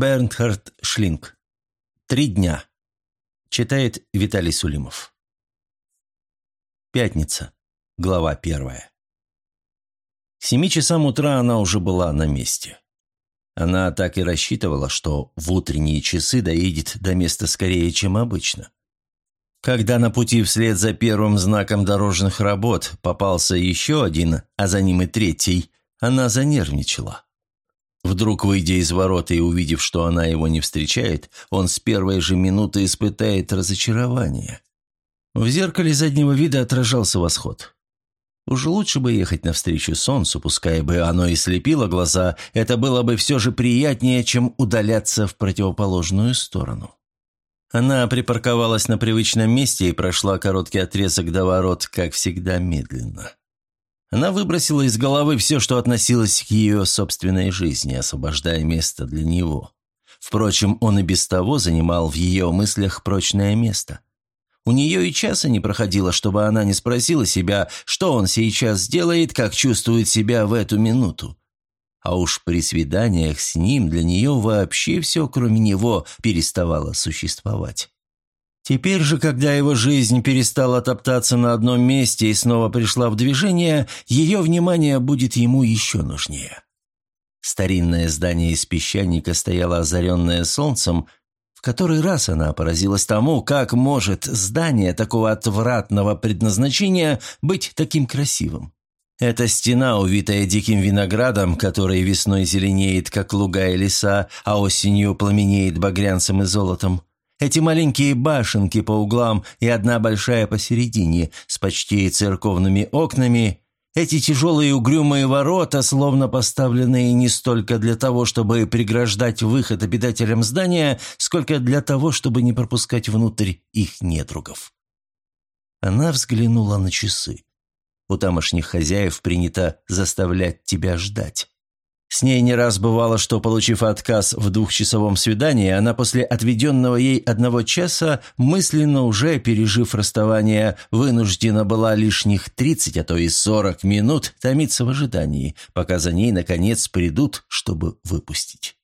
Бернхард Шлинг. Три дня. Читает Виталий Сулимов. Пятница. Глава первая. К семи часам утра она уже была на месте. Она так и рассчитывала, что в утренние часы доедет до места скорее, чем обычно. Когда на пути вслед за первым знаком дорожных работ попался еще один, а за ним и третий, она занервничала. Вдруг, выйдя из ворот и увидев, что она его не встречает, он с первой же минуты испытает разочарование. В зеркале заднего вида отражался восход. Уже лучше бы ехать навстречу солнцу, пускай бы оно и слепило глаза, это было бы все же приятнее, чем удаляться в противоположную сторону. Она припарковалась на привычном месте и прошла короткий отрезок до ворот, как всегда, медленно. Она выбросила из головы все, что относилось к ее собственной жизни, освобождая место для него. Впрочем, он и без того занимал в ее мыслях прочное место – у нее и часа не проходило, чтобы она не спросила себя, что он сейчас сделает, как чувствует себя в эту минуту. А уж при свиданиях с ним для нее вообще все, кроме него, переставало существовать. Теперь же, когда его жизнь перестала топтаться на одном месте и снова пришла в движение, ее внимание будет ему еще нужнее. Старинное здание из песчаника стояло озаренное солнцем – в который раз она поразилась тому, как может здание такого отвратного предназначения быть таким красивым. Эта стена, увитая диким виноградом, который весной зеленеет, как луга и леса, а осенью пламенеет багрянцем и золотом. Эти маленькие башенки по углам и одна большая посередине, с почти церковными окнами, эти тяжелые угрюмые ворота, словно поставленные не столько для того, чтобы преграждать выход обитателям здания, сколько для того, чтобы не пропускать внутрь их недругов. Она взглянула на часы. У тамошних хозяев принято заставлять тебя ждать. С ней не раз бывало, что, получив отказ в двухчасовом свидании, она после отведенного ей одного часа, мысленно уже пережив расставание, вынуждена была лишних тридцать, а то и сорок минут томиться в ожидании, пока за ней, наконец, придут, чтобы выпустить.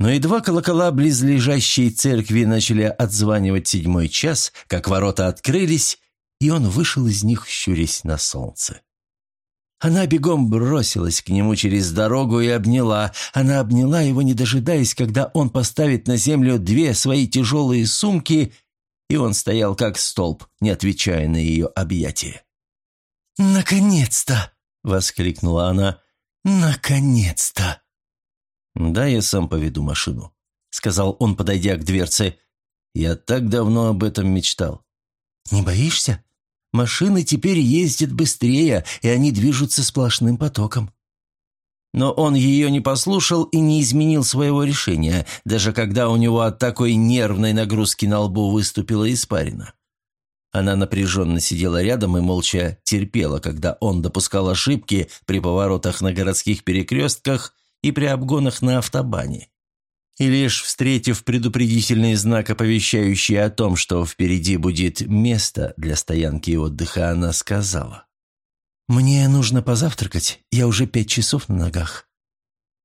Но едва колокола близлежащей церкви начали отзванивать седьмой час, как ворота открылись, и он вышел из них, щурясь на солнце. Она бегом бросилась к нему через дорогу и обняла. Она обняла его, не дожидаясь, когда он поставит на землю две свои тяжелые сумки, и он стоял как столб, не отвечая на ее объятия. «Наконец-то!» — воскликнула она. «Наконец-то!» «Да, я сам поведу машину», — сказал он, подойдя к дверце. «Я так давно об этом мечтал». «Не боишься?» Машины теперь ездят быстрее, и они движутся сплошным потоком. Но он ее не послушал и не изменил своего решения, даже когда у него от такой нервной нагрузки на лбу выступила испарина. Она напряженно сидела рядом и молча терпела, когда он допускал ошибки при поворотах на городских перекрестках и при обгонах на автобане. И лишь встретив предупредительный знак, оповещающий о том, что впереди будет место для стоянки и отдыха, она сказала. «Мне нужно позавтракать, я уже пять часов на ногах».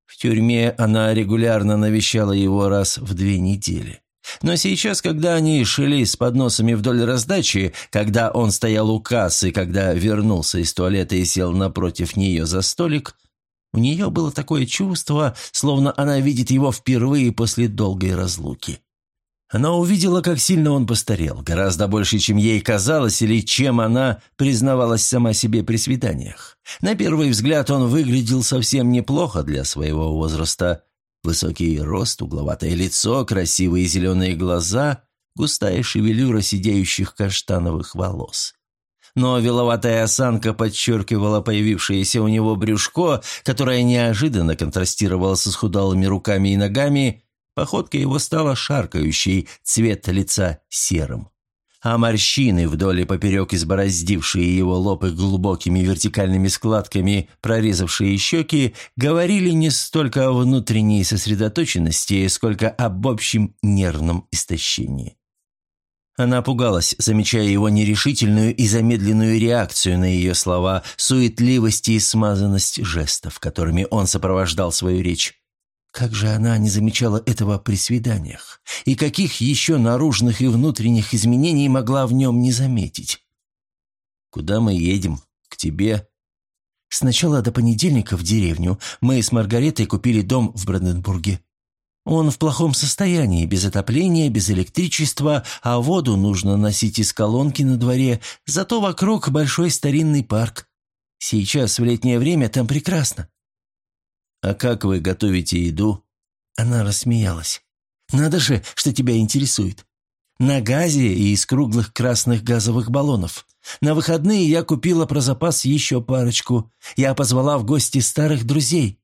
В тюрьме она регулярно навещала его раз в две недели. Но сейчас, когда они шли с подносами вдоль раздачи, когда он стоял у кассы, когда вернулся из туалета и сел напротив нее за столик – у нее было такое чувство, словно она видит его впервые после долгой разлуки. Она увидела, как сильно он постарел, гораздо больше, чем ей казалось или чем она признавалась сама себе при свиданиях. На первый взгляд он выглядел совсем неплохо для своего возраста. Высокий рост, угловатое лицо, красивые зеленые глаза, густая шевелюра сидеющих каштановых волос но веловатая осанка подчеркивала появившееся у него брюшко, которое неожиданно контрастировало с исхудалыми руками и ногами, походка его стала шаркающей, цвет лица серым. А морщины вдоль и поперек избороздившие его лоб и глубокими вертикальными складками, прорезавшие щеки, говорили не столько о внутренней сосредоточенности, сколько об общем нервном истощении. Она пугалась, замечая его нерешительную и замедленную реакцию на ее слова, суетливость и смазанность жестов, которыми он сопровождал свою речь. Как же она не замечала этого при свиданиях? И каких еще наружных и внутренних изменений могла в нем не заметить? «Куда мы едем? К тебе?» «Сначала до понедельника в деревню. Мы с Маргаретой купили дом в Бранденбурге. Он в плохом состоянии, без отопления, без электричества, а воду нужно носить из колонки на дворе, зато вокруг большой старинный парк. Сейчас в летнее время там прекрасно. «А как вы готовите еду?» Она рассмеялась. «Надо же, что тебя интересует. На газе и из круглых красных газовых баллонов. На выходные я купила про запас еще парочку. Я позвала в гости старых друзей».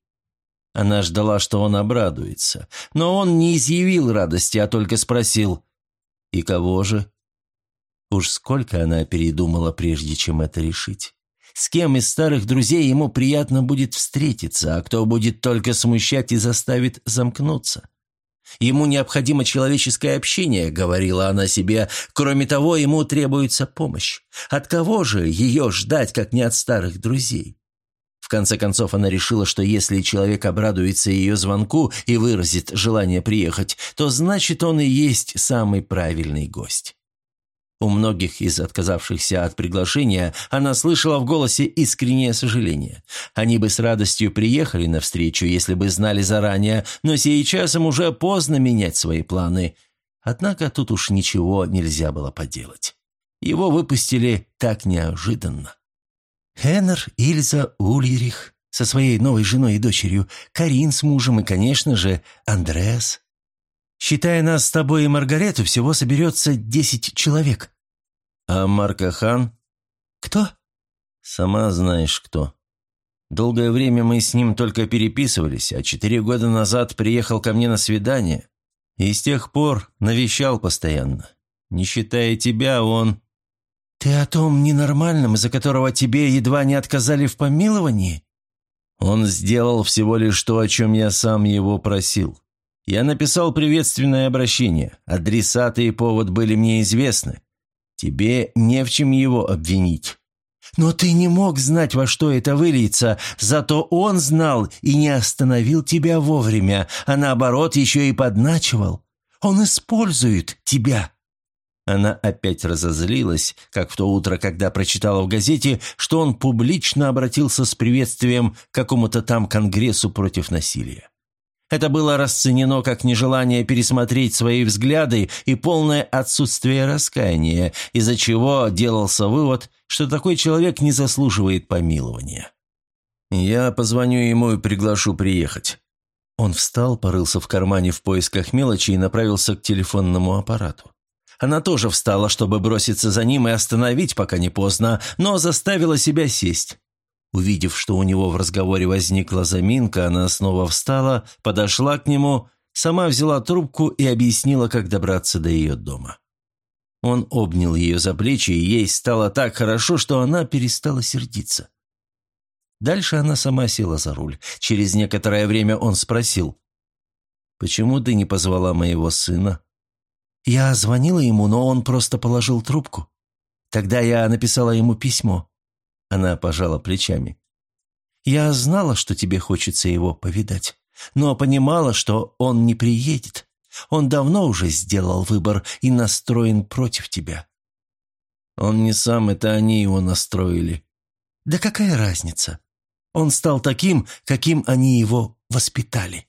Она ждала, что он обрадуется. Но он не изъявил радости, а только спросил «И кого же?» Уж сколько она передумала, прежде чем это решить. С кем из старых друзей ему приятно будет встретиться, а кто будет только смущать и заставит замкнуться. Ему необходимо человеческое общение, говорила она себе. Кроме того, ему требуется помощь. От кого же ее ждать, как не от старых друзей? В конце концов, она решила, что если человек обрадуется ее звонку и выразит желание приехать, то значит он и есть самый правильный гость. У многих из отказавшихся от приглашения она слышала в голосе искреннее сожаление. Они бы с радостью приехали навстречу, если бы знали заранее, но сейчас им уже поздно менять свои планы. Однако тут уж ничего нельзя было поделать. Его выпустили так неожиданно. Хеннер, Ильза, Ульрих со своей новой женой и дочерью, Карин с мужем и, конечно же, Андреас. Считая нас с тобой и Маргарету, всего соберется десять человек». «А Марка Хан?» «Кто?» «Сама знаешь, кто. Долгое время мы с ним только переписывались, а четыре года назад приехал ко мне на свидание. И с тех пор навещал постоянно. Не считая тебя, он...» «Ты о том ненормальном, из-за которого тебе едва не отказали в помиловании?» «Он сделал всего лишь то, о чем я сам его просил. Я написал приветственное обращение. Адресаты и повод были мне известны. Тебе не в чем его обвинить. Но ты не мог знать, во что это выльется, зато он знал и не остановил тебя вовремя, а наоборот еще и подначивал. Он использует тебя». Она опять разозлилась, как в то утро, когда прочитала в газете, что он публично обратился с приветствием к какому-то там конгрессу против насилия. Это было расценено как нежелание пересмотреть свои взгляды и полное отсутствие раскаяния, из-за чего делался вывод, что такой человек не заслуживает помилования. «Я позвоню ему и приглашу приехать». Он встал, порылся в кармане в поисках мелочи и направился к телефонному аппарату. Она тоже встала, чтобы броситься за ним и остановить, пока не поздно, но заставила себя сесть. Увидев, что у него в разговоре возникла заминка, она снова встала, подошла к нему, сама взяла трубку и объяснила, как добраться до ее дома. Он обнял ее за плечи, и ей стало так хорошо, что она перестала сердиться. Дальше она сама села за руль. Через некоторое время он спросил, «Почему ты не позвала моего сына?» Я звонила ему, но он просто положил трубку. Тогда я написала ему письмо. Она пожала плечами. «Я знала, что тебе хочется его повидать, но понимала, что он не приедет. Он давно уже сделал выбор и настроен против тебя». «Он не сам, это они его настроили». «Да какая разница? Он стал таким, каким они его воспитали».